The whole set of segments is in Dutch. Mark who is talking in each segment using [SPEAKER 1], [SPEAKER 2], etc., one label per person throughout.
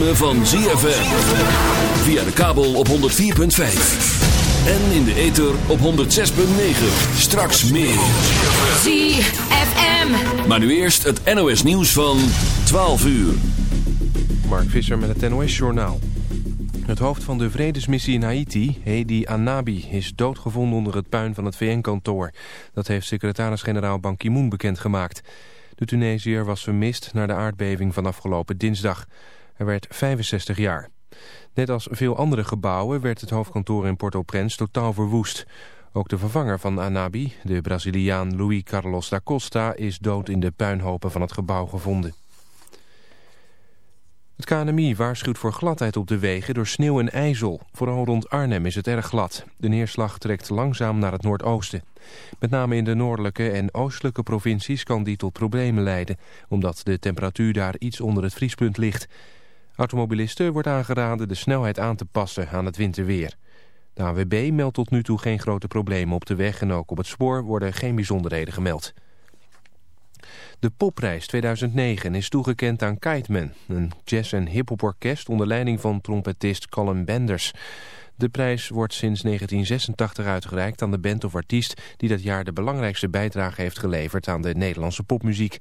[SPEAKER 1] ritme van ZFM. Via de kabel op 104.5. En in de ether op 106.9. Straks meer.
[SPEAKER 2] ZFM.
[SPEAKER 1] Maar nu eerst het NOS nieuws van 12 uur.
[SPEAKER 3] Mark Visser met het NOS Journaal. Het hoofd van de vredesmissie in Haiti, Hedi Anabi, is doodgevonden onder het puin van het VN-kantoor. Dat heeft secretaris-generaal Ban Ki-moon bekendgemaakt. De Tunesiër was vermist na de aardbeving van afgelopen dinsdag. Hij werd 65 jaar. Net als veel andere gebouwen werd het hoofdkantoor in Port-au-Prince totaal verwoest. Ook de vervanger van Anabi, de Braziliaan Luis Carlos da Costa, is dood in de puinhopen van het gebouw gevonden. Het KNMI waarschuwt voor gladheid op de wegen door sneeuw en ijzel. Vooral rond Arnhem is het erg glad. De neerslag trekt langzaam naar het noordoosten. Met name in de noordelijke en oostelijke provincies kan die tot problemen leiden... omdat de temperatuur daar iets onder het vriespunt ligt. Automobilisten wordt aangeraden de snelheid aan te passen aan het winterweer. De AWB meldt tot nu toe geen grote problemen op de weg... en ook op het spoor worden geen bijzonderheden gemeld. De Popprijs 2009 is toegekend aan Kiteman, een jazz- en hiphoporkest onder leiding van trompetist Colin Benders. De prijs wordt sinds 1986 uitgereikt aan de band of artiest die dat jaar de belangrijkste bijdrage heeft geleverd aan de Nederlandse popmuziek.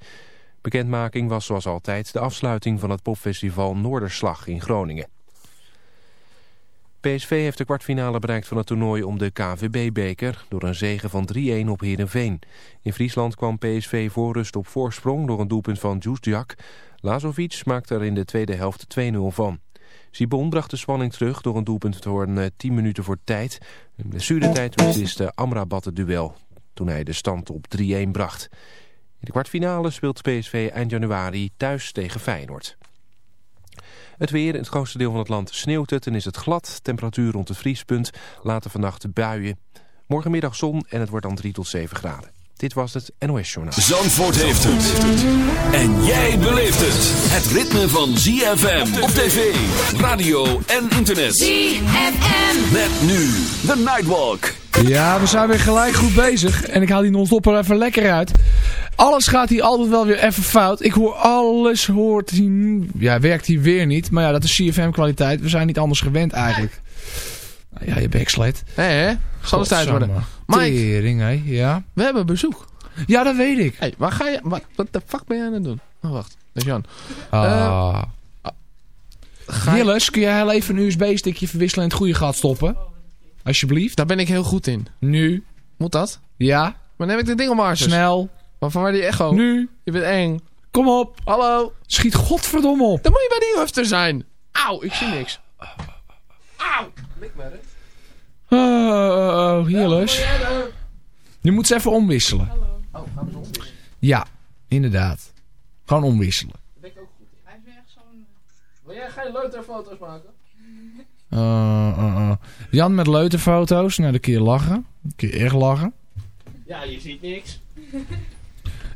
[SPEAKER 3] Bekendmaking was zoals altijd de afsluiting van het popfestival Noorderslag in Groningen. PSV heeft de kwartfinale bereikt van het toernooi om de KVB-beker... door een zege van 3-1 op Heerenveen. In Friesland kwam PSV voorrust op voorsprong door een doelpunt van Djusdjak. Lazovic maakte er in de tweede helft 2-0 van. Sibon bracht de spanning terug door een doelpunt door een 10 minuten voor tijd. In blessuretijd besliste Amrabat het duel toen hij de stand op 3-1 bracht. In de kwartfinale speelt PSV eind januari thuis tegen Feyenoord. Het weer in het grootste deel van het land sneeuwt het en is het glad. Temperatuur rond het vriespunt. Later vannacht buien. Morgenmiddag zon en het wordt dan 3 tot 7 graden. Dit was het NOS Journaal.
[SPEAKER 1] Zandvoort heeft het. En jij beleeft het. Het ritme van ZFM op tv, radio en internet.
[SPEAKER 2] ZFM.
[SPEAKER 1] Met nu de Nightwalk.
[SPEAKER 4] Ja, we zijn weer gelijk goed bezig. En ik haal die non-stop er even lekker uit. Alles gaat hier altijd wel weer even fout. Ik hoor alles, hoort hier... Ja, werkt hier weer niet. Maar ja, dat is CFM kwaliteit. We zijn niet anders gewend eigenlijk. Nou Ja, je backslet.
[SPEAKER 5] Hé, hè? Zal het tijd worden. Mike,
[SPEAKER 4] Tering, hè? Ja.
[SPEAKER 5] we hebben bezoek.
[SPEAKER 4] ja, dat weet ik.
[SPEAKER 5] Hé, hey, waar ga je... Wat, wat de fuck ben je aan het doen? Oh, wacht. Dat is Jan.
[SPEAKER 4] Ah.
[SPEAKER 5] Ga je-
[SPEAKER 4] Gilles, kun jij heel even een USB-stickje verwisselen in het goede gat stoppen? Alsjeblieft.
[SPEAKER 5] Daar ben ik heel goed in.
[SPEAKER 4] Nu.
[SPEAKER 5] Moet dat?
[SPEAKER 4] Ja.
[SPEAKER 5] Maar neem ik dit ding om Arsus?
[SPEAKER 4] Snel.
[SPEAKER 5] Maar van waar die echo?
[SPEAKER 4] Nu.
[SPEAKER 5] Je bent eng.
[SPEAKER 4] Kom op.
[SPEAKER 5] Hallo?
[SPEAKER 4] Schiet godverdomme op.
[SPEAKER 5] Dan moet je bij die hufter zijn. Auw, ik zie niks. Auw. Lik me, hè?
[SPEAKER 4] Oh, oh, oh, Gilles. Je moet ze even omwisselen.
[SPEAKER 5] Oh, gaan we omwisselen?
[SPEAKER 4] Ja, inderdaad. Gewoon omwisselen.
[SPEAKER 5] Ik ook goed in. Wil jij geen leuterfoto's maken?
[SPEAKER 4] Uh, uh, uh. Jan met leuterfoto's. Nou, dan kun je lachen. Dan kun je echt lachen.
[SPEAKER 5] Ja, je ziet niks.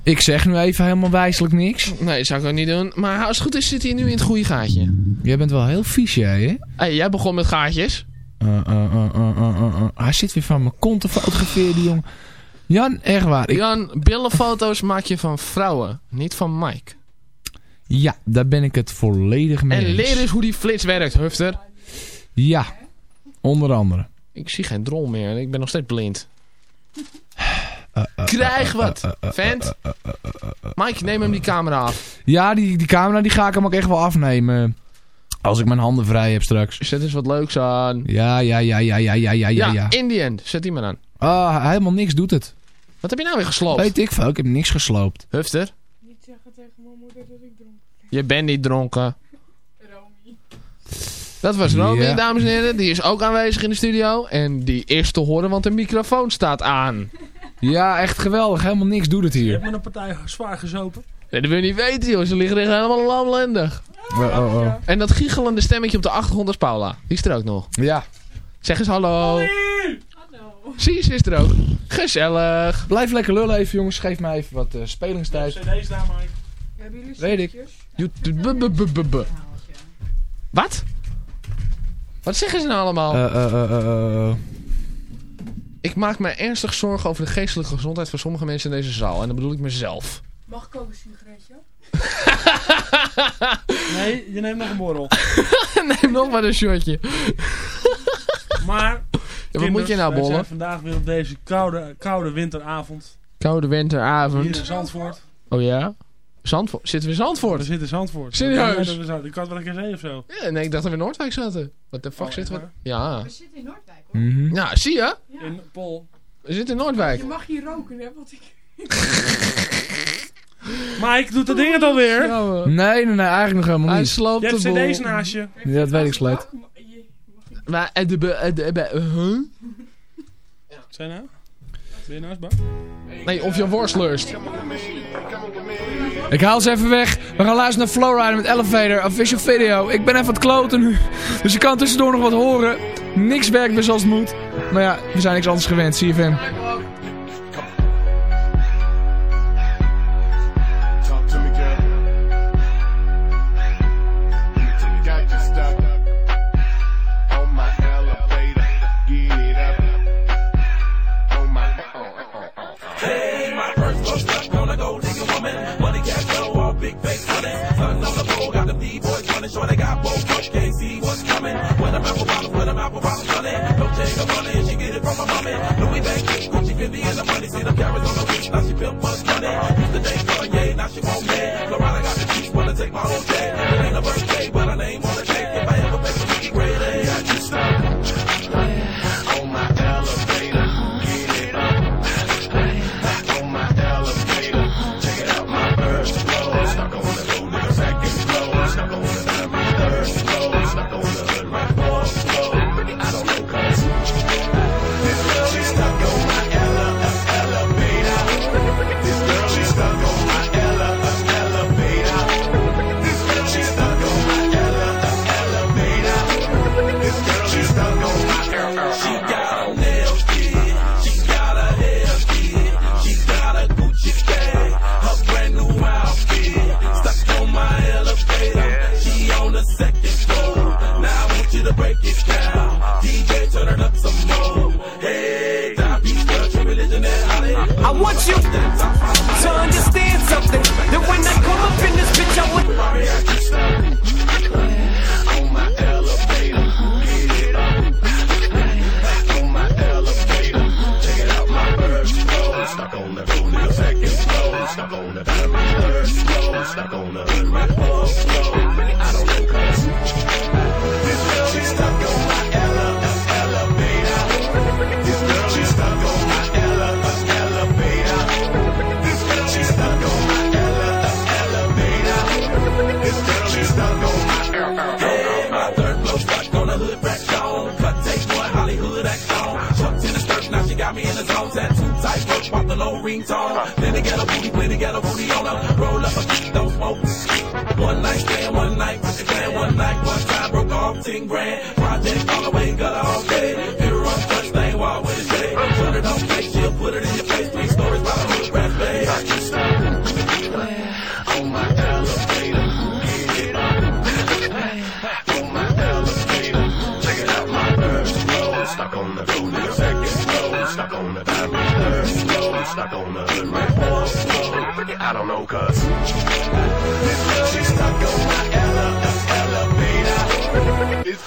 [SPEAKER 4] Ik zeg nu even helemaal wijselijk niks.
[SPEAKER 5] Nee, zou ik ook niet doen. Maar als het goed is, zit hij nu in het goede gaatje.
[SPEAKER 4] Jij bent wel heel vies, jij, hè?
[SPEAKER 5] Hé, jij begon met gaatjes.
[SPEAKER 4] Uh, uh, uh, uh, uh, uh, uh. Hij zit weer van mijn kont te fotograferen, die jongen. Jan, echt waar. Ik,
[SPEAKER 5] Jan, billenfoto's maak je van vrouwen, niet van Mike.
[SPEAKER 4] ja, daar ben ik het volledig mee
[SPEAKER 5] En
[SPEAKER 4] eens.
[SPEAKER 5] leer eens hoe die flits werkt, Hufter.
[SPEAKER 4] Ja, onder andere.
[SPEAKER 5] Ik zie geen drol meer. Ik ben nog steeds blind.
[SPEAKER 4] Uh,
[SPEAKER 5] Krijg wat, vent. Mike, neem hem die camera af.
[SPEAKER 4] Ja, die, die camera die ga ik hem ook echt wel afnemen. Als ik mijn handen vrij heb straks.
[SPEAKER 5] Zet eens wat leuks aan.
[SPEAKER 4] Ja, ja, ja, ja, ja, ja, ja, ja. ja.
[SPEAKER 5] in the end. Zet die maar aan.
[SPEAKER 4] Ah, helemaal niks doet het.
[SPEAKER 5] Wat heb je nou weer gesloopt?
[SPEAKER 4] Weet ik veel, ik heb niks gesloopt.
[SPEAKER 5] Hufter,
[SPEAKER 6] Niet zeggen tegen mijn moeder dat ik dronken
[SPEAKER 5] je bent niet dronken.
[SPEAKER 6] ben. Romy.
[SPEAKER 5] Dat was Romy,
[SPEAKER 4] Ja.
[SPEAKER 5] dames en heren. Die is ook aanwezig in de studio. En die is te horen, want de microfoon staat aan.
[SPEAKER 4] Ja, echt geweldig. Helemaal niks doet het
[SPEAKER 7] Je
[SPEAKER 4] hier.
[SPEAKER 7] hebt met een partij zwaar gezopen.
[SPEAKER 5] Nee, dat wil je niet weten, joh. Ze liggen echt helemaal lamlendig.
[SPEAKER 4] Oh, oh, oh.
[SPEAKER 5] En dat giechelende stemmetje op de achtergrond is Paula. Die is er ook nog.
[SPEAKER 4] Ja.
[SPEAKER 5] Zeg eens hallo.
[SPEAKER 6] Hallo.
[SPEAKER 5] Zie, ze is er ook. Gezellig.
[SPEAKER 4] Blijf lekker lullen even, jongens. Geef mij even wat eh, spelingstijd.
[SPEAKER 7] CD's daar, Mike.
[SPEAKER 6] Hebben jullie
[SPEAKER 4] Weet ik.
[SPEAKER 5] YouTube-. Wat? Wat zeggen ze nou allemaal?
[SPEAKER 4] Eh, eh, eh, eh, eh.
[SPEAKER 5] Ik maak me ernstig zorgen over de geestelijke gezondheid van sommige mensen in deze zaal. En dan bedoel ik mezelf.
[SPEAKER 6] Mag ik ook een sigaretje?
[SPEAKER 7] Nee, je neemt nog een borrel.
[SPEAKER 5] Neem nog maar een shotje.
[SPEAKER 7] Maar,
[SPEAKER 5] Ja, wat moet je nou, bollen?
[SPEAKER 7] zijn vandaag weer op deze koude, koude winteravond.
[SPEAKER 5] Koude
[SPEAKER 7] Hier
[SPEAKER 5] winteravond.
[SPEAKER 7] in Zandvoort.
[SPEAKER 5] Oh ja? Zandvoort. Zitten we in
[SPEAKER 7] We
[SPEAKER 5] Zandvoort?
[SPEAKER 7] zitten in Zandvoort.
[SPEAKER 5] Serieus?
[SPEAKER 7] Ik we had wel een keer zee of zo.
[SPEAKER 5] Ja, nee, ik dacht dat we in Noordwijk zaten. Wat de fuck
[SPEAKER 7] Oh,
[SPEAKER 5] zitten we? Ja.
[SPEAKER 6] We zitten in Noordwijk hoor.
[SPEAKER 4] Mhm.
[SPEAKER 5] Nou, zie je?
[SPEAKER 6] Ja.
[SPEAKER 7] In Pol.
[SPEAKER 5] We zitten in Noordwijk.
[SPEAKER 6] Je mag hier roken hè, want ik...
[SPEAKER 7] Mike, doet de dingen dan weer?
[SPEAKER 4] Nee, nee, nee, eigenlijk nog helemaal
[SPEAKER 5] Hij
[SPEAKER 4] niet.
[SPEAKER 5] sloopt
[SPEAKER 7] Je
[SPEAKER 5] de
[SPEAKER 7] hebt cd's naast je.
[SPEAKER 4] Ja, dat weet ik slecht.
[SPEAKER 5] Maar, eh, de, be- eh, de, be- eh, huh?
[SPEAKER 7] Zijn nou? Ben je naast?
[SPEAKER 5] Nee, of je worst lust.
[SPEAKER 4] Ik haal ze even weg. We gaan luisteren naar Flowrider met Elevator, official video. Ik ben even aan het kloten nu. Dus je kan tussendoor nog wat horen. Niks werkt meer zoals het moet. Maar ja, we zijn niks anders gewend. CFM.
[SPEAKER 8] sure they got both cooks. Can't see what's coming. When I'm apple bottom, when I'm apple bottom, money. Don't take a money, she get it from her mommy. Louis back Gucci Fendi, and the money. See the carrots on the
[SPEAKER 9] beach, now she feel much money. Used to date for now she won't care. Florida got the juice, wanna
[SPEAKER 8] take my whole day. It ain't a birthday.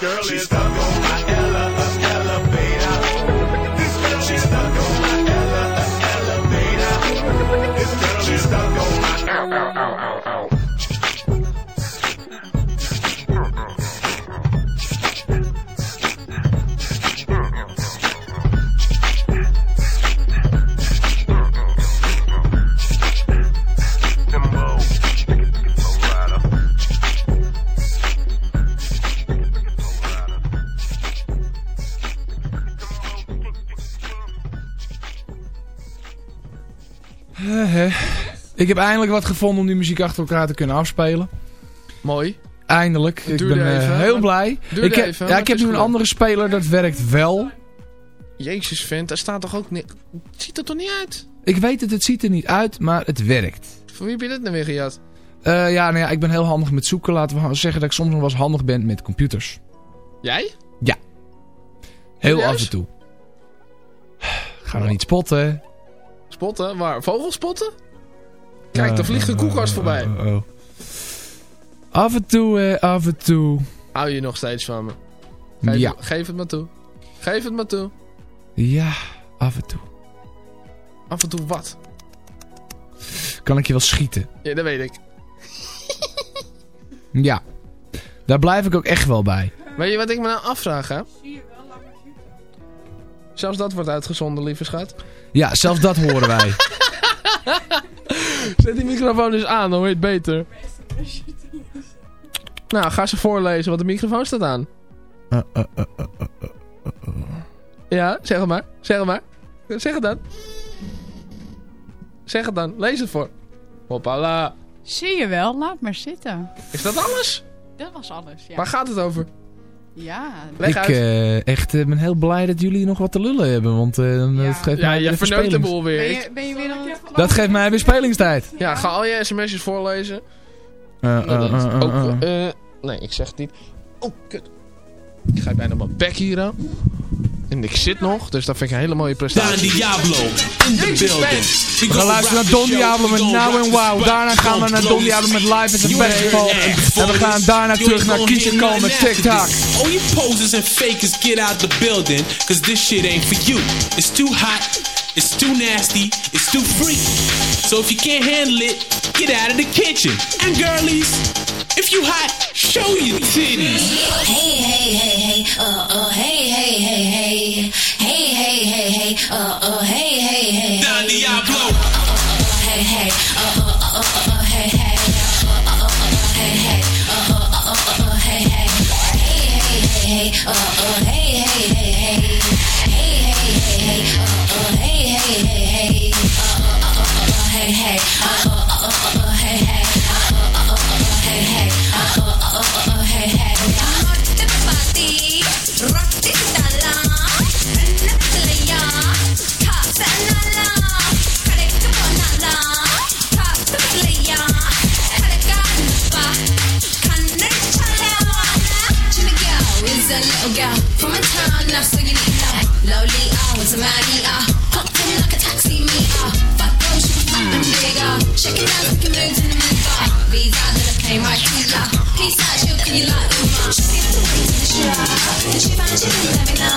[SPEAKER 8] Elevator. This girl is stuck on my ele- elevator. This girl she's stuck on my ele- elevator. This girl she's stuck on my ow ow ow ow ow.
[SPEAKER 4] Ik heb eindelijk wat gevonden om die muziek achter elkaar te kunnen afspelen.
[SPEAKER 5] Mooi.
[SPEAKER 4] Eindelijk. Ik ben eh,
[SPEAKER 5] even,
[SPEAKER 4] heel blij. Ik heb,
[SPEAKER 5] even,
[SPEAKER 4] ja, ik heb nu een andere speler, dat werkt wel.
[SPEAKER 5] Jezus, vent, daar staat toch ook niet... Ziet er toch niet uit?
[SPEAKER 4] Ik weet het, het ziet er niet uit, maar het werkt.
[SPEAKER 5] Voor wie heb je dit nou weer gejat?
[SPEAKER 4] Eh, ja, nou ja, ik ben heel handig met zoeken. Laten we zeggen dat ik soms nog wel eens handig ben met computers.
[SPEAKER 5] Jij?
[SPEAKER 4] Heel
[SPEAKER 5] Serieus?
[SPEAKER 4] af en toe. Ga nou niet spotten.
[SPEAKER 5] Spotten? Waar? Vogelspotten? Kijk, daar vliegt een koelkast voorbij.
[SPEAKER 4] Oh, oh, oh. Af en toe, eh, af en toe.
[SPEAKER 5] Hou je nog steeds van me? Geef,
[SPEAKER 4] Ja.
[SPEAKER 5] geef het maar toe. Geef het maar toe.
[SPEAKER 4] Ja, af en toe.
[SPEAKER 5] Af en toe wat?
[SPEAKER 4] Kan ik je wel schieten?
[SPEAKER 5] Ja, dat weet ik.
[SPEAKER 4] Ja. Daar blijf ik ook echt wel bij.
[SPEAKER 5] Weet je wat ik me nou afvraag, hè? Zelfs dat wordt uitgezonden, lieve schat.
[SPEAKER 4] Ja, zelfs dat horen wij.
[SPEAKER 5] Zet die microfoon eens aan, dan het beter. Nou, ga ze voorlezen, want de microfoon staat aan.
[SPEAKER 4] Uh, uh, uh, uh, uh.
[SPEAKER 5] Ja, zeg het maar. Zeg het maar. Zeg het dan. Zeg het dan. Lees het voor. Hoppala.
[SPEAKER 6] Zie je wel, laat maar zitten.
[SPEAKER 5] Is dat alles?
[SPEAKER 6] Dat was alles, ja.
[SPEAKER 5] Waar gaat het over?
[SPEAKER 6] Ja,
[SPEAKER 5] Leg
[SPEAKER 4] ik
[SPEAKER 5] uit.
[SPEAKER 4] eh, echt, eh, ben heel blij dat jullie nog wat te lullen hebben. Want eh, dan,
[SPEAKER 6] Ja.
[SPEAKER 4] dat geeft
[SPEAKER 5] Ja,
[SPEAKER 4] mij
[SPEAKER 5] je
[SPEAKER 4] weer
[SPEAKER 5] verneukt de boel weer.
[SPEAKER 6] ben je, ben je weer aan het...
[SPEAKER 4] Dat geeft mij weer spelingstijd.
[SPEAKER 5] ja, ga al je sms'jes voorlezen.
[SPEAKER 4] Eh, eh, eh, eh,
[SPEAKER 5] Ook, nee, ik zeg het niet. Oh, kut. Ik ga bijna mijn bek hier aan. En ik zit nog, dus dat vind ik een hele mooie
[SPEAKER 10] Don
[SPEAKER 5] prestatie.
[SPEAKER 10] Diablo in the
[SPEAKER 5] Jezus,
[SPEAKER 10] building. We
[SPEAKER 4] gaan luisteren naar Don Diablo met Now and Wow. Daarna gaan we naar Don Diablo met Live at the Festival. En we gaan daarna terug naar Kiesje Cole met TikTok.
[SPEAKER 10] All you posers and fakers get out the building, cause this shit ain't for you. It's too hot, it's too nasty, it's too free. So if you can't handle it, get out of the kitchen. And girlies, if you hot, show your titties.
[SPEAKER 11] Hey, hey, hey, hey, uh, uh, hey, hey, hey, hey. Hey, hey, hey, hey, uh, uh, hey, hey, hey,
[SPEAKER 10] Don. Diablo.
[SPEAKER 11] Check it out, in the. These right to ya. Peace out, chill, can you like the to the find she didn't let me know?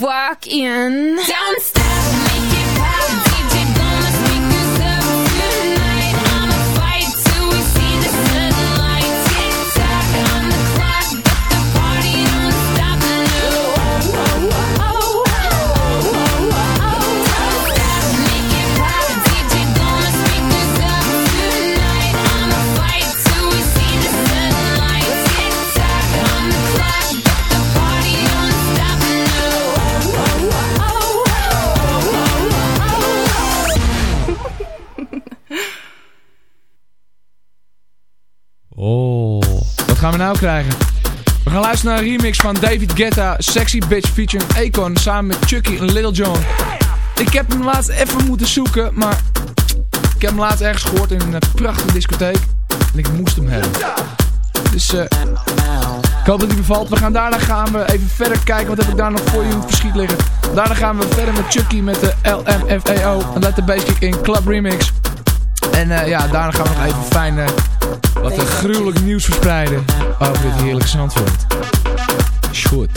[SPEAKER 11] walk in. Down we
[SPEAKER 4] nou krijgen? We gaan luisteren naar een remix van David Guetta, Sexy Bitch featuring Akon samen met Chucky en Lil Jon. Ik heb hem laatst even moeten zoeken, maar ik heb hem laatst ergens gehoord in een prachtige discotheek. En ik moest hem hebben. Dus eh, ik hoop dat hij bevalt. We gaan daarna gaan we even verder kijken. Wat heb ik daar nog voor je verschiet liggen? Daarna gaan we verder met Chucky met de LMFAO. En the Basic in Club Remix. En eh, ja, daarna gaan we nog even fijn... Eh, wat een gruwelijk nieuws verspreiden over dit heerlijke Zandvoort.
[SPEAKER 12] Shoot.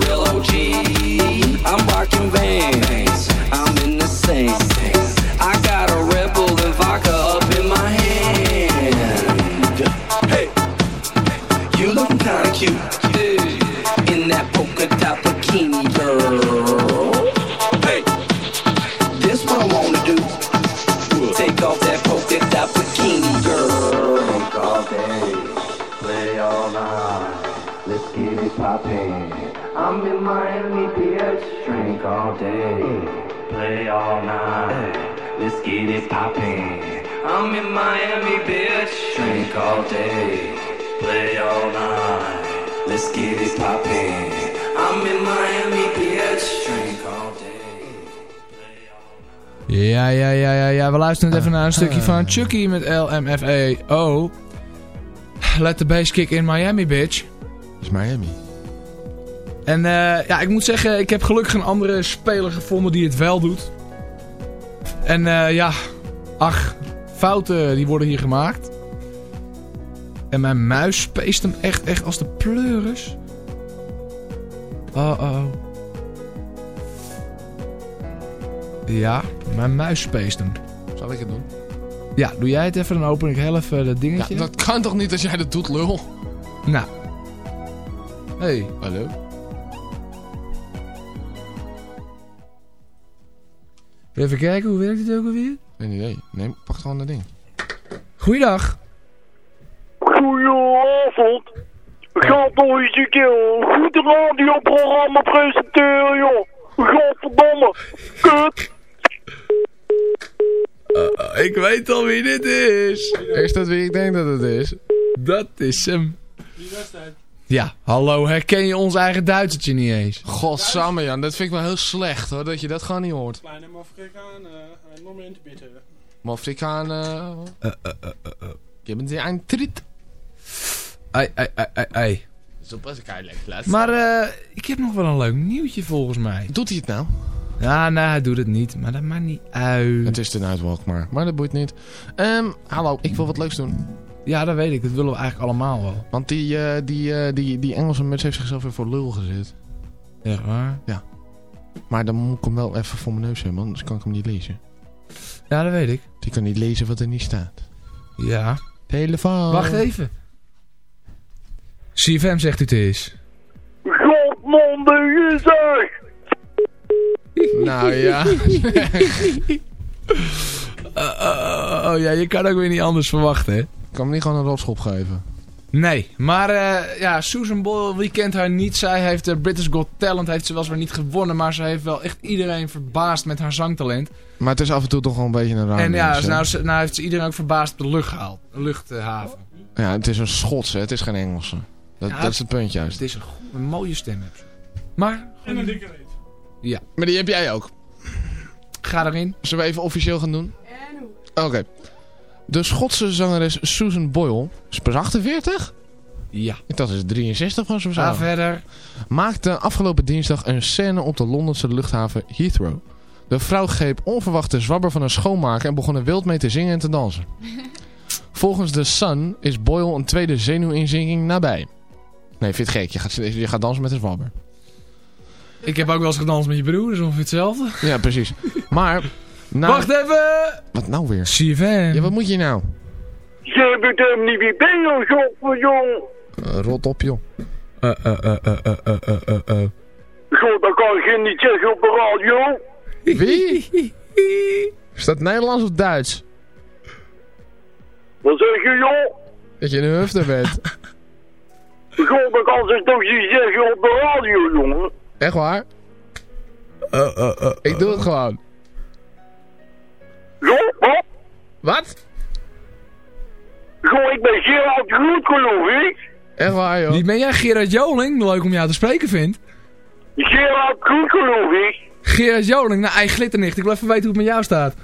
[SPEAKER 12] real OG. I'm rocking
[SPEAKER 4] van. Luisteren even naar een stukje van Chucky met LMFAO. Let the bass kick in Miami, bitch.
[SPEAKER 5] is Miami.
[SPEAKER 4] En eh, ja, ik moet zeggen, ik heb gelukkig een andere speler gevonden die het wel doet. En eh, ja, ach, fouten die worden hier gemaakt. En mijn muis speest hem echt, echt als de pleuris. Oh, oh. Ja, mijn muis speest hem.
[SPEAKER 5] Zal ik het doen?
[SPEAKER 4] Ja, doe jij het even, dan open ik heel even dat
[SPEAKER 5] Ja,
[SPEAKER 4] dingetje.
[SPEAKER 5] dat kan toch niet als jij dat doet, lul?
[SPEAKER 4] Nou. Hey.
[SPEAKER 5] Hallo?
[SPEAKER 4] Even kijken, hoe werkt het ook alweer?
[SPEAKER 5] Geen idee. Nee, pak gewoon dat ding.
[SPEAKER 4] Goeiedag.
[SPEAKER 13] Goedenavond. Gaat nog eens een keer een goed radioprogramma presenteren, joh. Godverdomme. Kut.
[SPEAKER 4] Uh, ik weet al wie dit is.
[SPEAKER 5] Is dat wie ik denk dat het is?
[SPEAKER 4] Dat is hem.
[SPEAKER 7] Die wedstrijd.
[SPEAKER 4] Ja, hallo, herken je ons eigen Duitsertje niet eens?
[SPEAKER 5] Godsamme Jan, dat vind ik wel heel slecht hoor, dat je dat gewoon niet hoort.
[SPEAKER 7] Kleine uh, een moment bitte.
[SPEAKER 5] Maar Afrikanen... Geben Sie einen Tritt?
[SPEAKER 4] Ei, ei, ei, ei, ei.
[SPEAKER 5] Zo pas ik eigenlijk laatst.
[SPEAKER 4] Maar eh, ik heb nog wel een leuk nieuwtje volgens mij.
[SPEAKER 5] Doet hij het nou?
[SPEAKER 4] Ja, nee, hij doet het niet. Maar dat maakt niet uit.
[SPEAKER 5] Het is de Nightwalk maar, maar dat boeit niet. Ehm, hallo, ik wil wat leuks doen.
[SPEAKER 4] Ja, dat weet ik. Dat willen we eigenlijk allemaal wel.
[SPEAKER 5] Want die, eh, die, eh, die, die Engelse muts heeft zichzelf weer voor lul gezet.
[SPEAKER 4] Echt waar?
[SPEAKER 5] Ja. Maar dan moet ik hem wel even voor mijn neus hebben, anders kan ik hem niet lezen.
[SPEAKER 4] Ja, dat weet ik.
[SPEAKER 5] Die kan niet lezen wat er niet staat.
[SPEAKER 4] Ja.
[SPEAKER 5] Telefoon.
[SPEAKER 4] Wacht even. CFM zegt u het is.
[SPEAKER 13] Godmondige zeg.
[SPEAKER 5] Nou ja.
[SPEAKER 4] Uh, oh ja, je kan ook weer niet anders verwachten, hè?
[SPEAKER 5] Ik kan hem niet gewoon een rotschop geven.
[SPEAKER 4] Nee, maar eh, ja, Susan Boyle, wie kent haar niet? Zij heeft de British Got Talent, heeft ze weliswaar niet gewonnen, maar ze heeft wel echt iedereen verbaasd met haar zangtalent.
[SPEAKER 5] Maar het is af en toe toch wel een beetje een raar
[SPEAKER 4] en ja, nou, ze- nou heeft ze iedereen ook verbaasd op de lucht gehaald. De luchthaven.
[SPEAKER 5] Ja, het is een Schotse, het is geen Engelse. Dat,
[SPEAKER 4] Ja,
[SPEAKER 5] dat is het punt juist.
[SPEAKER 4] Het is een, mooie stem, heb ze. Maar,
[SPEAKER 7] En een dikke reet.
[SPEAKER 4] Ja,
[SPEAKER 5] Maar die heb jij ook.
[SPEAKER 4] ga erin.
[SPEAKER 5] Zullen we even officieel gaan doen? Oké. De Schotse zangeres Susan Boyle, is pas 48?
[SPEAKER 4] Ja.
[SPEAKER 5] Dat ze 63 was of zo.
[SPEAKER 4] Ga verder.
[SPEAKER 5] Maakte afgelopen dinsdag een scène op de Londense luchthaven Heathrow. De vrouw greep onverwacht de zwabber van een schoonmaker en begon er wild mee te zingen en te dansen. Volgens The Sun is Boyle een tweede zenuwinzinking nabij. Nee, vind je het gek. Je gaat, je gaat dansen met een zwabber.
[SPEAKER 4] Ik heb ook wel eens gedanst met je broer, dus ongeveer hetzelfde.
[SPEAKER 5] Ja, precies. Maar...
[SPEAKER 4] Wacht even!
[SPEAKER 5] Wat nou weer?
[SPEAKER 4] CFM.
[SPEAKER 5] Ja, wat moet je nou?
[SPEAKER 13] Ze hebben hem niet weer bengels op, jong.
[SPEAKER 5] Eh, rot op, joh.
[SPEAKER 4] Eh, eh, eh, eh, eh, eh, eh, eh. eh,
[SPEAKER 13] eh. Goed, dat kan ik niet zeggen op de radio.
[SPEAKER 5] Wie? Is dat Nederlands of Duits?
[SPEAKER 13] Wat zeg je, joh?
[SPEAKER 5] Dat je een hufter bent.
[SPEAKER 13] God, dat kan ze toch niet zeggen op de radio, jongen.
[SPEAKER 5] Echt waar? Ik doe het gewoon.
[SPEAKER 13] Goh, wat?
[SPEAKER 5] Wat?
[SPEAKER 13] Goh, ik ben Gerard Groot, geloof ik.
[SPEAKER 5] Echt waar, joh.
[SPEAKER 4] Wie ben jij, Gerard Joling? Leuk om jou te spreken, vind.
[SPEAKER 13] Gerard Groot, geloof ik.
[SPEAKER 4] Gerard Joling, nou, ei glitternicht. Ik wil even weten hoe het met jou staat.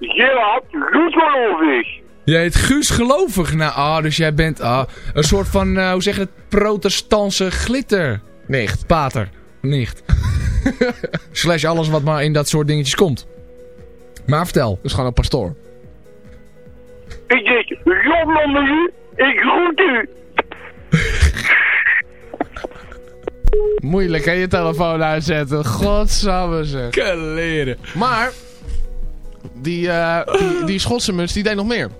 [SPEAKER 13] Gerard Groot, geloof ik.
[SPEAKER 4] Jij heet Guus Gelovig. Nou, ah, dus jij bent ah, een soort van, eh, hoe zeg je het, protestantse glitter.
[SPEAKER 5] Nicht.
[SPEAKER 4] Pater. Nicht. Slash alles wat maar in dat soort dingetjes komt. Maar vertel.
[SPEAKER 5] Dus gewoon een pastoor.
[SPEAKER 13] Ik zeg, u, ik groet u.
[SPEAKER 5] Moeilijk, hè, je telefoon uitzetten. Godsamme zeg.
[SPEAKER 4] Kaleren.
[SPEAKER 5] Maar, die, eh, die, die Schotse muts, die deed nog meer.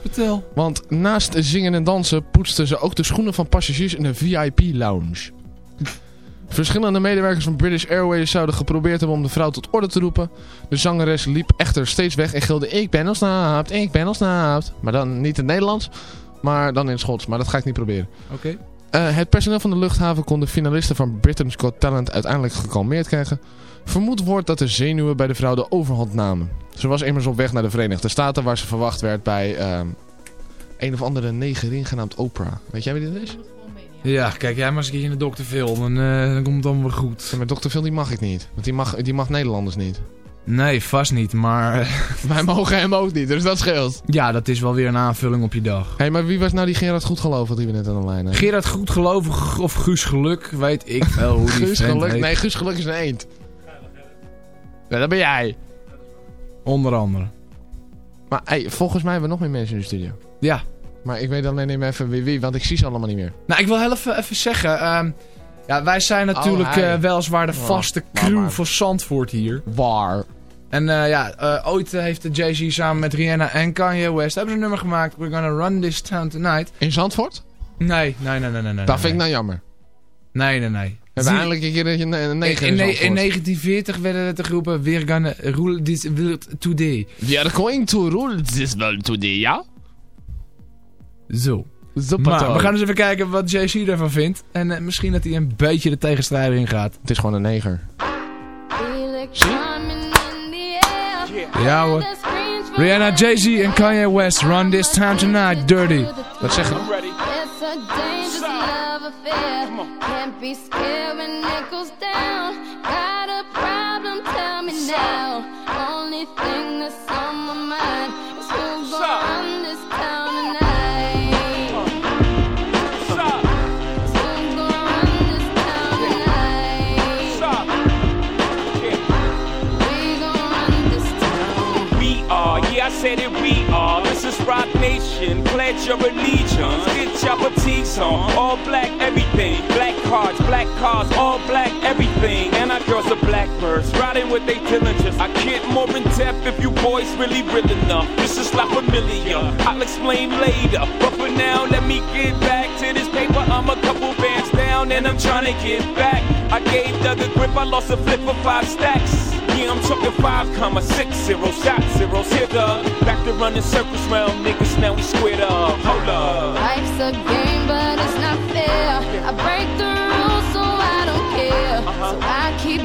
[SPEAKER 4] Vertel.
[SPEAKER 5] Want naast zingen en dansen poetsten ze ook de schoenen van passagiers in de VIP-lounge. Verschillende medewerkers van British Airways zouden geprobeerd hebben om de vrouw tot orde te roepen. De zangeres liep echter steeds weg en gilde ik ben ontsnapt, ik ben ontsnapt. Maar dan niet in het Nederlands, maar dan in het Schots. Maar dat ga ik niet proberen.
[SPEAKER 4] Oké.
[SPEAKER 5] Eh, het personeel van de luchthaven kon de finalisten van Britain's Got Talent uiteindelijk gekalmeerd krijgen. Vermoed wordt dat de zenuwen bij de vrouw de overhand namen. Ze was immers op weg naar de Verenigde Staten waar ze verwacht werd bij ehm, een of andere negerin genaamd Oprah. Weet jij wie dit is?
[SPEAKER 4] Ja, kijk jij maar eens een keer in de dokter Phil. Dan, eh, dan komt het allemaal weer goed.
[SPEAKER 5] Ja, maar Dr. Phil die mag ik niet. Want die mag, die mag Nederlanders niet.
[SPEAKER 4] Nee, vast niet. Maar eh,
[SPEAKER 5] Wij mogen hem ook niet, dus dat scheelt.
[SPEAKER 4] ja, dat is wel weer een aanvulling op je dag.
[SPEAKER 5] Hé, hey, maar wie was nou die Gerard Goedgelovig die we net aan de lijn hebben?
[SPEAKER 4] Gerard Goedgelovig of Guus Geluk, weet ik wel hoe die
[SPEAKER 5] Guus Geluk?
[SPEAKER 4] heet.
[SPEAKER 5] Nee, Guus Geluk is een eend. Ja, dat ben jij.
[SPEAKER 4] Onder andere.
[SPEAKER 5] Maar hey, volgens mij hebben we nog meer mensen in de studio.
[SPEAKER 4] Ja.
[SPEAKER 5] Maar ik weet alleen niet meer even wie wie, want ik zie ze allemaal niet meer.
[SPEAKER 4] Nou, ik wil heel even, even zeggen. ehm, ja, wij zijn natuurlijk
[SPEAKER 5] Oh,
[SPEAKER 4] eh, weliswaar de
[SPEAKER 5] Oh,
[SPEAKER 4] vaste crew van Zandvoort hier.
[SPEAKER 5] Waar?
[SPEAKER 4] En eh, ja, eh, ooit heeft de Jay-Z samen met Rihanna en Kanye West hebben ze een nummer gemaakt. We're gonna run this town tonight.
[SPEAKER 5] In Zandvoort?
[SPEAKER 4] Nee, nee, nee, nee, nee. nee
[SPEAKER 5] dat vind ik nou jammer.
[SPEAKER 4] Nee, nee, nee.
[SPEAKER 5] We hebben eindelijk een keer een, een
[SPEAKER 4] in,
[SPEAKER 5] negen
[SPEAKER 4] in,
[SPEAKER 5] in,
[SPEAKER 4] ne- in
[SPEAKER 5] Zandvoort.
[SPEAKER 4] 1940 werden het de groepen We're gonna rule this world today.
[SPEAKER 5] We are going to rule this world today, ja?
[SPEAKER 4] Zo.
[SPEAKER 5] Zo
[SPEAKER 4] Maar we gaan eens even kijken wat Jay-Z ervan vindt. En eh, misschien dat hij een beetje de tegenstrijder in gaat.
[SPEAKER 5] Het is gewoon een neger.
[SPEAKER 4] Ja hoor. Rihanna, Jay-Z en Kanye West run this town tonight dirty.
[SPEAKER 5] Wat zeg je?
[SPEAKER 14] It's a dangerous love affair. Can't be scared when it goes down.
[SPEAKER 8] Rock Nation. Pledge your allegiance. Get your fatigues on. All black, everything. Black cards, black cars, all black, everything. And our girls are blackbirds, riding with they diligence. I get more in depth if you boys really real enough. This is not familiar. I'll explain later. But for now, let me get back to this paper. I'm a couple bands down and I'm trying to get back. I gave Doug a grip, I lost a flip for five stacks. Yeah, I'm talking five comma six zero shot zeros. Here the back to running circles round niggas. Now we squared up. Hold up.
[SPEAKER 14] Life's a game, but it's not fair. I break the rules, so I don't care. Uh-huh. So I keep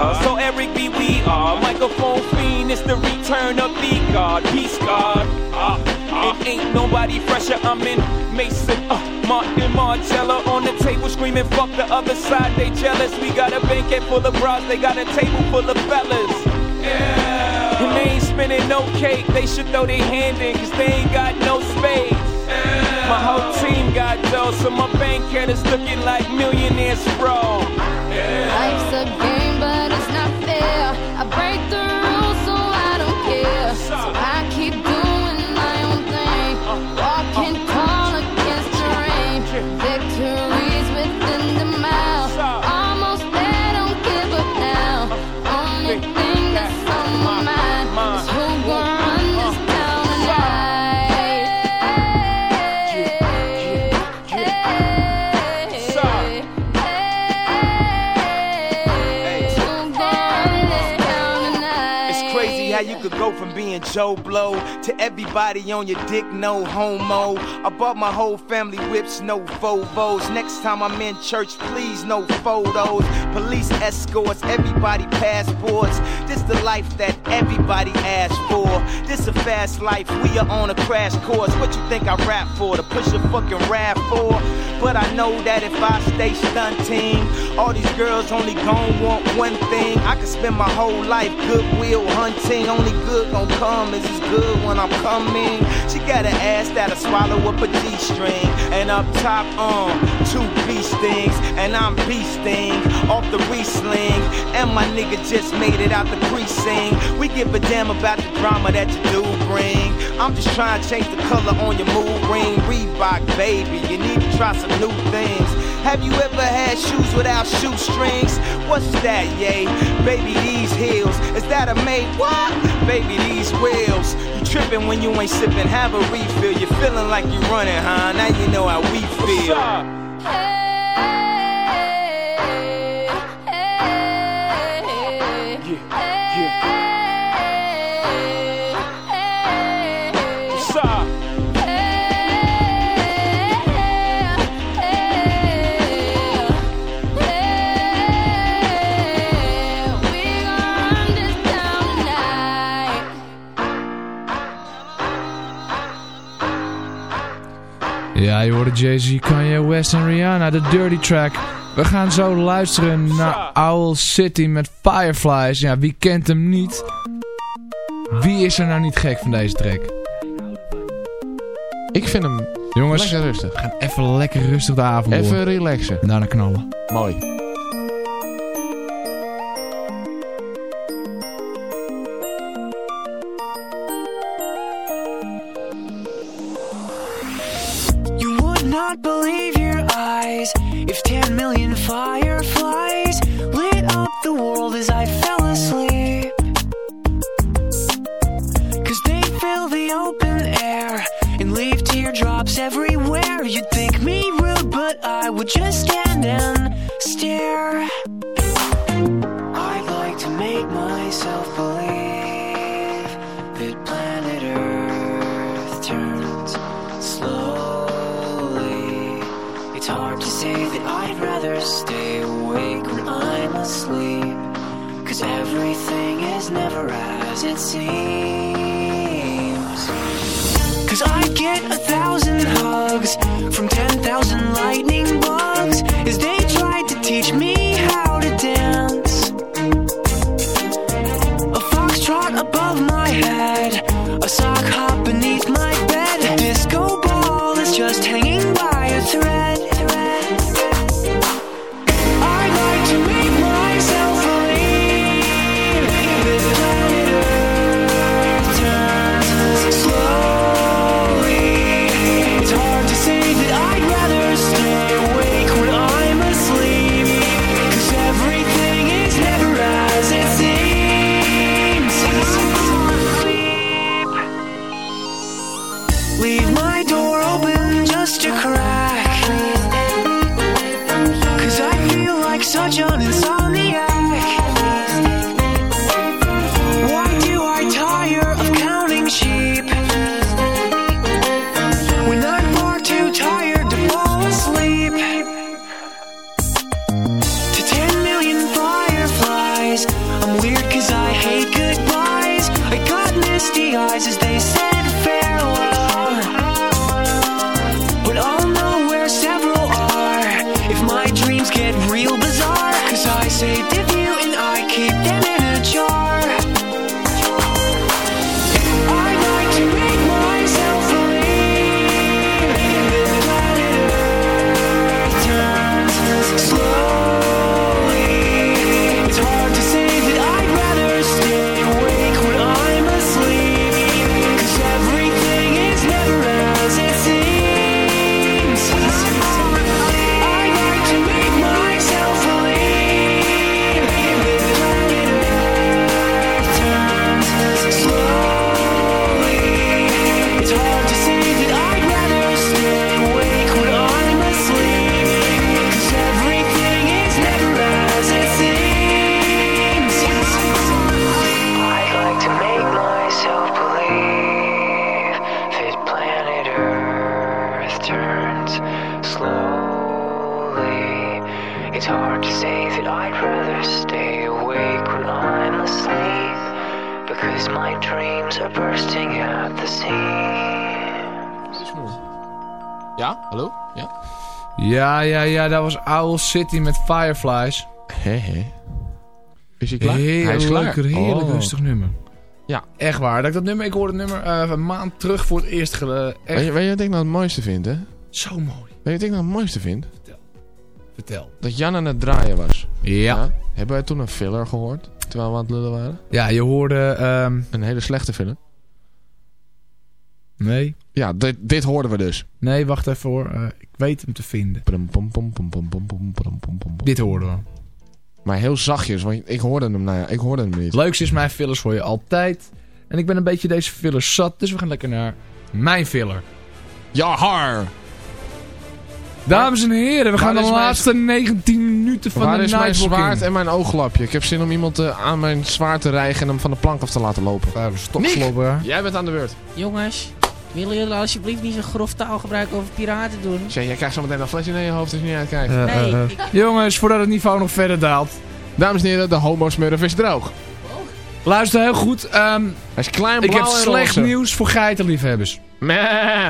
[SPEAKER 14] the.
[SPEAKER 8] So Eric B, we are. Microphone fiend, it's the return of the God. Peace God. Uh, uh, it ain't nobody fresher. I'm in Mason, uh, Martin Margiela on the table screaming, fuck the other side, they jealous. We got a banquet full of bras, they got a table full of fellas. Yeah. And they ain't spinning no cake, they should throw their hand in, cause they ain't got no space. My whole team got dough, so my bank account is looking like millionaires, bro.
[SPEAKER 14] Life's a game, I break the
[SPEAKER 2] go from being Joe Blow to everybody on your dick, no homo. I bought my whole family whips, no Vovos. Next time I'm in church, please, no photos. Police escorts, everybody passports. This the life that everybody asks for. This a fast life, we are on a crash course. What you think I rap for? To push a fucking rap for? But I know that if I stay stunting, all these girls only gon' want one thing. I could spend my whole life goodwill hunting. Only good gon' come is as good when I'm coming. She got an ass that'll swallow up a G-string. And up top, um, two beast things. And I'm beasting off the re-sling. And my nigga just made it out the precinct. We give a damn about the drama that you do bring. I'm just trying to change the color on your mood ring. Reebok, baby, you need to try some new things. Have you ever had shoes without shoestrings? What's that, yay? Baby, these heels. Is that a made what? Baby, these wheels. You tripping when you ain't sipping, have a refill. You're feeling like you running, huh? Now you know how we feel.
[SPEAKER 8] What's
[SPEAKER 4] Ja, je hoorde Jay-Z, Kanye West en Rihanna, de Dirty Track. We gaan zo luisteren naar Owl City met Fireflies. Ja, wie kent hem niet? Wie is er nou niet gek van deze track?
[SPEAKER 15] Ik vind hem
[SPEAKER 4] Jongens,
[SPEAKER 15] lekker rustig.
[SPEAKER 4] we gaan even lekker rustig de avond door.
[SPEAKER 15] Even relaxen.
[SPEAKER 4] Daarna knallen.
[SPEAKER 15] Mooi.
[SPEAKER 5] Ja, ja,
[SPEAKER 4] ja, dat was Owl City met Fireflies.
[SPEAKER 5] Hé, hé. Is hij klaar?
[SPEAKER 4] Heel
[SPEAKER 5] Hij is klaar.
[SPEAKER 4] heerlijk
[SPEAKER 5] Oh.
[SPEAKER 4] rustig nummer.
[SPEAKER 5] Ja.
[SPEAKER 4] Echt waar. Dat ik dat nummer, ik hoorde het nummer eh, een maand terug voor het eerst. gele- echt
[SPEAKER 5] Weet je, weet je wat ik nou het mooiste vind, hè?
[SPEAKER 4] zo mooi.
[SPEAKER 5] Weet je wat ik nou het mooiste vind?
[SPEAKER 4] Vertel.
[SPEAKER 5] Dat Jan aan het draaien was.
[SPEAKER 4] Ja.
[SPEAKER 5] Hebben wij toen een filler gehoord? Terwijl we aan het lullen waren?
[SPEAKER 4] Ja, je hoorde... ehm,
[SPEAKER 5] Een hele slechte filler.
[SPEAKER 4] nee.
[SPEAKER 5] Ja, dit, dit hoorden we dus.
[SPEAKER 4] Nee, wacht even hoor. Eh, weet hem te vinden. Dit hoorden we.
[SPEAKER 5] Maar heel zachtjes, want ik hoorde hem, nou ja, ik hoorde hem niet.
[SPEAKER 4] Leukste is mijn fillers voor je altijd. En ik ben een beetje deze fillers zat, dus we gaan lekker naar mijn filler.
[SPEAKER 5] Ja, har!
[SPEAKER 4] Dames en heren, we gaan de laatste 19 minuten van de Nightwalk Waar
[SPEAKER 5] is mijn zwaard en mijn ooglapje? Ik heb zin om iemand eh, aan mijn zwaard te rijgen en hem van de plank af te laten lopen.
[SPEAKER 4] Stop
[SPEAKER 5] jij bent aan de beurt.
[SPEAKER 16] Jongens, willen jullie alsjeblieft niet zo grof taalgebruik over piraten doen?
[SPEAKER 5] Zeg, jij krijgt zo meteen een flesje in je hoofd als je niet uitkijkt.
[SPEAKER 4] Eh,
[SPEAKER 16] Nee,
[SPEAKER 4] eh, eh.
[SPEAKER 16] ik-
[SPEAKER 4] Jongens, voordat het niveau nog verder daalt.
[SPEAKER 5] Dames en heren, de homo-smurf is droog.
[SPEAKER 4] Luister heel goed. ehm,
[SPEAKER 5] Hij is klein,
[SPEAKER 4] ik heb slecht
[SPEAKER 5] roze.
[SPEAKER 4] nieuws voor geitenliefhebbers.
[SPEAKER 5] Meh.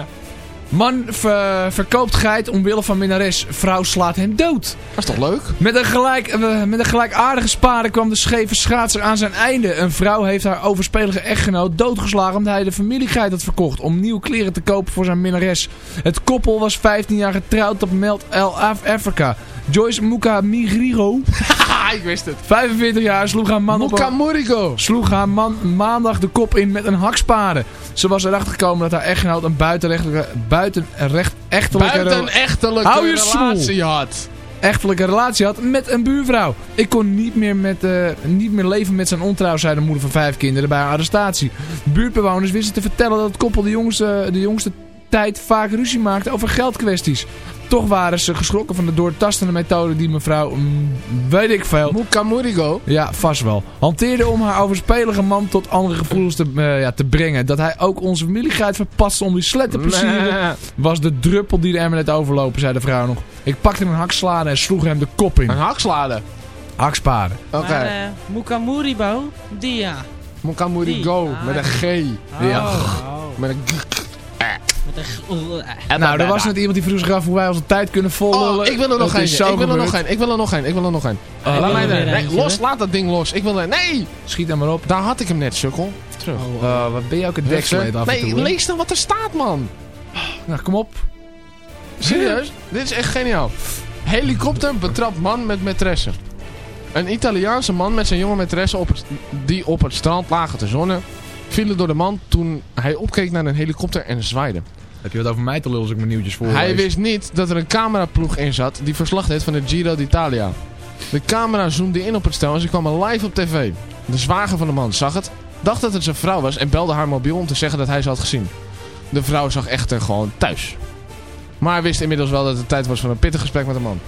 [SPEAKER 4] Man ver- verkoopt geit omwille van minnares. Vrouw slaat hem dood.
[SPEAKER 5] Dat is toch leuk?
[SPEAKER 4] Met een, gelijk, eh, met een gelijkaardige spade kwam de scheve schaatser aan zijn einde. Een vrouw heeft haar overspelige echtgenoot doodgeslagen omdat hij de familiegeit had verkocht om nieuwe kleren te kopen voor zijn minnares. Het koppel was 15 jaar getrouwd op meldt El Af Africa. Joyce Muka Migriro,
[SPEAKER 5] Haha, ik wist het.
[SPEAKER 4] 45 jaar, sloeg haar man op een-
[SPEAKER 5] Mukamurigo.
[SPEAKER 4] sloeg haar man maandag de kop in met een hakspade. Ze was erachter gekomen dat haar echtgenoot een buitenrechtelijke, buitenrecht, echtelijke,
[SPEAKER 5] Buiten echtelijke
[SPEAKER 4] Hou je
[SPEAKER 5] relatie had.
[SPEAKER 4] echtelijke relatie had met een buurvrouw. Ik kon niet meer, met, eh, niet meer leven met zijn ontrouw, zei de moeder van vijf kinderen bij haar arrestatie. Buurtbewoners wisten te vertellen dat het koppel de jongste, de jongste tijd vaak ruzie maakte over geldkwesties. Toch waren ze geschrokken van de doortastende methode die mevrouw, mm, weet ik veel,
[SPEAKER 5] Mukamurigo.
[SPEAKER 4] ja, vast wel. Hanteerde om haar overspelige man tot andere gevoelens te, eh, ja, te brengen. Dat hij ook onze familiegeit verpaste om die slet te plezieren. Was de druppel die de emmer net overlopen, zei de vrouw nog. Ik pakte een hakslade en sloeg hem de kop in.
[SPEAKER 5] Een hakslade.
[SPEAKER 4] Haksparen.
[SPEAKER 5] Oké.
[SPEAKER 16] Eh, Mukamuribo, die ja.
[SPEAKER 5] Mukamurigo.
[SPEAKER 16] Die.
[SPEAKER 5] Met een G.
[SPEAKER 4] Ja.
[SPEAKER 16] Oh,
[SPEAKER 5] Met een G.
[SPEAKER 16] een eh,
[SPEAKER 4] Nou, er was net iemand die vroeg zich af hoe wij onze tijd kunnen volgen.
[SPEAKER 5] Oh, ik wil er nog
[SPEAKER 4] Het is
[SPEAKER 5] een.
[SPEAKER 4] zo
[SPEAKER 5] Ik wil er nog een. Ik wil er nog een. Ik wil er nog een.
[SPEAKER 4] Oh,
[SPEAKER 5] laat mij
[SPEAKER 16] er
[SPEAKER 5] Nee, los. Laat dat ding los. Ik wil er. Nee.
[SPEAKER 4] Schiet hem maar op.
[SPEAKER 5] Daar had ik hem net, sukkel. Terug.
[SPEAKER 4] Oh, wat ben je ook een deksleet af en
[SPEAKER 5] Nee,
[SPEAKER 4] toe.
[SPEAKER 5] lees dan wat er staat, man.
[SPEAKER 4] Nou, kom op.
[SPEAKER 5] Serieus? Dit is echt geniaal. Helikopter betrapt man met maîtresse. Een Italiaanse man met zijn jonge maîtresse op het, die op het strand lagen te zonnen... vielen door de man toen hij opkeek naar een helikopter en zwaaide.
[SPEAKER 4] Heb je wat over mij te lullen als ik mijn nieuwtjes voor
[SPEAKER 5] Hij wist niet dat er een cameraploeg in zat die verslag deed van de Giro d'Italia. De camera zoomde in op het stel en ze kwamen live op tv. De zwager van de man zag het, dacht dat het zijn vrouw was en belde haar mobiel om te zeggen dat hij ze had gezien. De vrouw zag echter gewoon thuis. Maar hij wist inmiddels wel dat het tijd was voor een pittig gesprek met de man.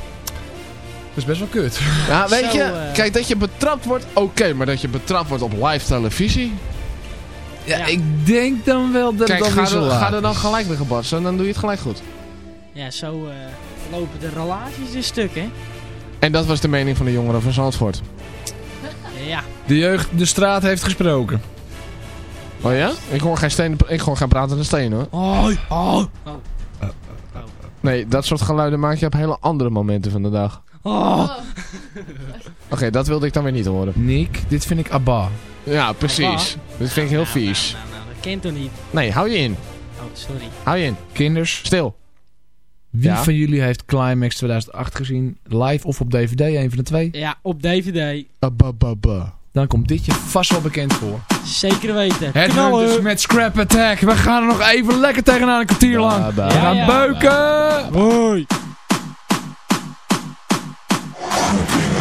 [SPEAKER 4] Dat is best wel kut.
[SPEAKER 5] Ja, weet
[SPEAKER 16] Zo,
[SPEAKER 5] je,
[SPEAKER 16] eh.
[SPEAKER 5] kijk, dat je betrapt wordt, oké, maar dat je betrapt wordt op live televisie.
[SPEAKER 4] Ja, ik denk dan wel dat
[SPEAKER 5] Kijk,
[SPEAKER 4] dat
[SPEAKER 5] ga
[SPEAKER 4] weer zo
[SPEAKER 5] er,
[SPEAKER 4] laag
[SPEAKER 5] ga er dan gelijk mee gebarsten en dan doe je het gelijk goed.
[SPEAKER 16] Ja, zo eh, lopen de relaties een stuk, hè?
[SPEAKER 5] En dat was de mening van de jongeren van Zandvoort.
[SPEAKER 16] Ja.
[SPEAKER 4] De jeugd, de straat heeft gesproken.
[SPEAKER 5] Oh ja? Ik hoor geen, steen, ik hoor geen pratende steen hoor.
[SPEAKER 16] Oh, oh.
[SPEAKER 5] Nee, dat soort geluiden maak je op hele andere momenten van de dag.
[SPEAKER 16] Oh.
[SPEAKER 5] Oké, dat wilde ik dan weer niet horen.
[SPEAKER 4] Nick, dit vind ik Abba.
[SPEAKER 5] Ja, precies. Dit vind ik heel vies.
[SPEAKER 16] Nou, dat kent toch niet?
[SPEAKER 5] Nee, hou je in.
[SPEAKER 16] Oh, sorry.
[SPEAKER 5] Hou je in.
[SPEAKER 4] Kinders,
[SPEAKER 5] Stil.
[SPEAKER 4] wie
[SPEAKER 5] Ja?
[SPEAKER 4] van jullie heeft Climax 2008 gezien? Live of op DVD, een van de twee?
[SPEAKER 16] Ja, op DVD.
[SPEAKER 5] Abba.
[SPEAKER 4] Dan komt dit je vast wel bekend voor.
[SPEAKER 16] Zeker weten.
[SPEAKER 4] Het
[SPEAKER 16] Knallen.
[SPEAKER 4] dus met Scrap Attack. We gaan er nog even lekker tegenaan een kwartier lang. We gaan
[SPEAKER 16] Ja, ja.
[SPEAKER 4] beuken.
[SPEAKER 16] Hoi.
[SPEAKER 17] I'll be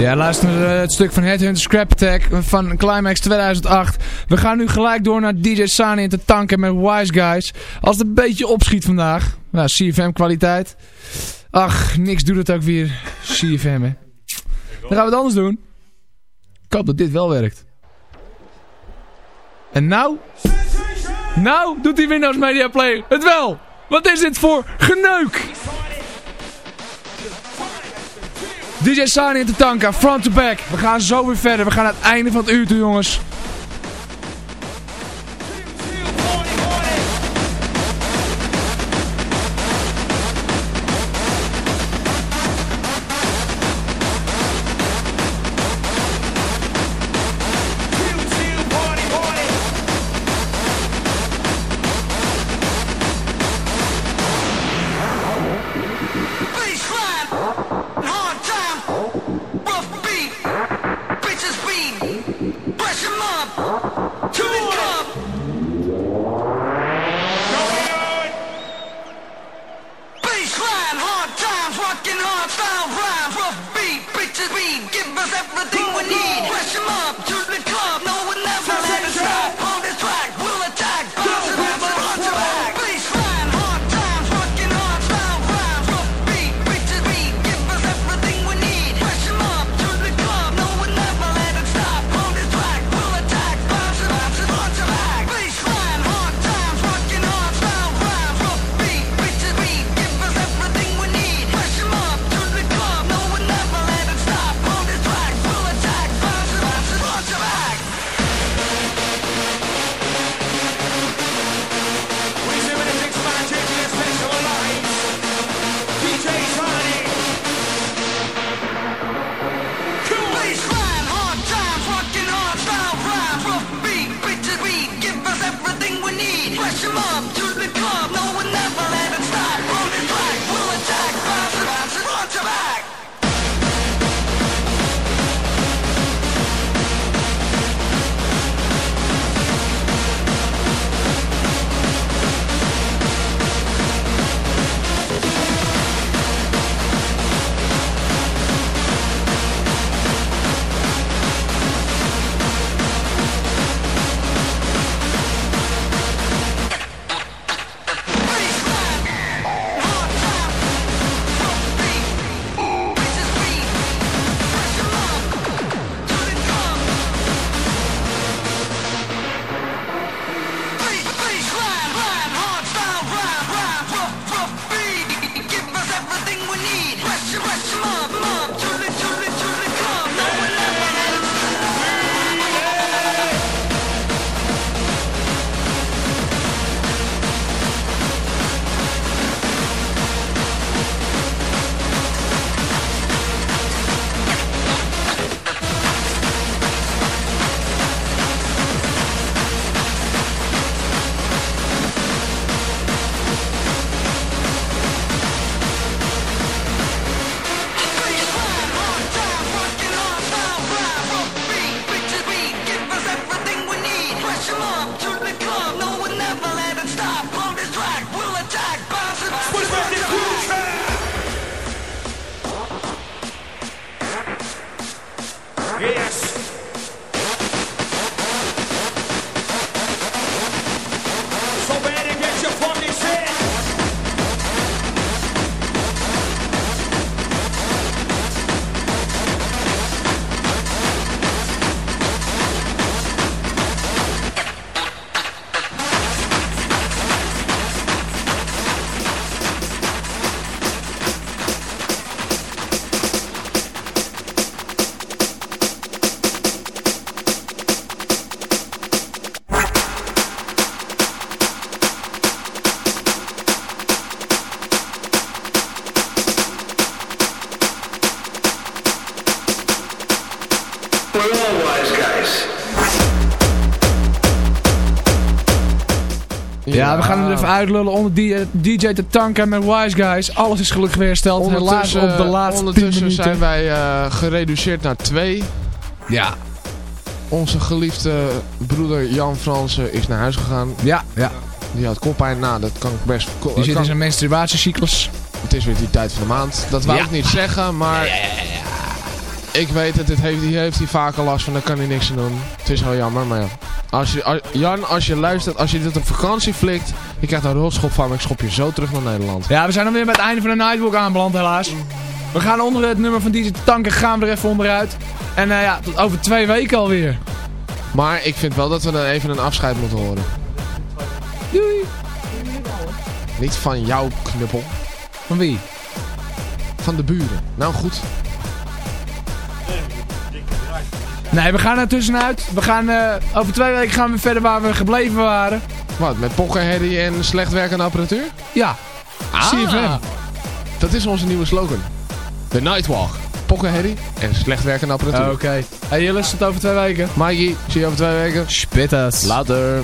[SPEAKER 18] Ja, luister naar eh, het stuk van Headhunter Scrap Attack van Climax 2008. We gaan nu gelijk door naar DJ Sani en te tanken met Wise Guys. Als het een beetje opschiet vandaag. Nou, CFM kwaliteit. Ach, niks doet het ook weer. CFM, hè. Dan gaan we het anders doen. Ik hoop dat dit wel werkt. En nou? Nou doet die Windows Media Player het wel. Wat is dit voor geneuk? DJ Sani en Tatanka, front to back. We gaan zo weer verder. We gaan naar het einde van het uur toe, jongens. Uitlullen onder DJ te tanken met Wise Guys. Alles is gelukkig weer hersteld. Helaas op de laatste 10
[SPEAKER 5] ondertussen zijn wij eh, gereduceerd naar twee.
[SPEAKER 18] Ja.
[SPEAKER 5] Onze geliefde broeder Jan Fransen is naar huis gegaan.
[SPEAKER 18] Ja, ja.
[SPEAKER 5] Die had koppijn. Nou, dat kan ik best...
[SPEAKER 18] Die zit in
[SPEAKER 5] kan-
[SPEAKER 18] zijn menstruatiecyclus.
[SPEAKER 5] Het is weer die tijd van de maand. Dat wou
[SPEAKER 18] Ja.
[SPEAKER 5] ik niet zeggen, maar... Ik weet het, dit heeft, hier heeft hij vaker last van, daar kan hij niks aan doen. Het is wel jammer, maar ja. Als je, als- Jan, als je luistert, als je dit op vakantie flikt, je krijgt een rotschop van me, ik schop je zo terug naar Nederland.
[SPEAKER 4] Ja, we zijn dan weer bij het einde van de Nightwalk aanbeland helaas. We gaan onder het nummer van DJ Tanken gaan we er even onderuit. En eh, ja, tot over twee weken alweer.
[SPEAKER 5] Maar ik vind wel dat we dan even een afscheid moeten horen.
[SPEAKER 4] Doei.
[SPEAKER 5] Niet van jouw knuppel.
[SPEAKER 4] Van wie?
[SPEAKER 5] Van de buren. Nou goed.
[SPEAKER 4] Nee, we gaan er tussenuit. We gaan, eh, over twee weken gaan we verder waar we gebleven waren.
[SPEAKER 5] Wat, met pokkenherrie en slecht werkende apparatuur?
[SPEAKER 4] Ja.
[SPEAKER 5] Ah,
[SPEAKER 4] CFM.
[SPEAKER 5] Dat is onze nieuwe slogan. The Nightwalk. Pokkenherrie en slecht werkende apparatuur.
[SPEAKER 4] Oké. Hey Jillis, tot over twee weken.
[SPEAKER 5] Mikey, zie je over twee weken.
[SPEAKER 4] Spittas.
[SPEAKER 5] Later.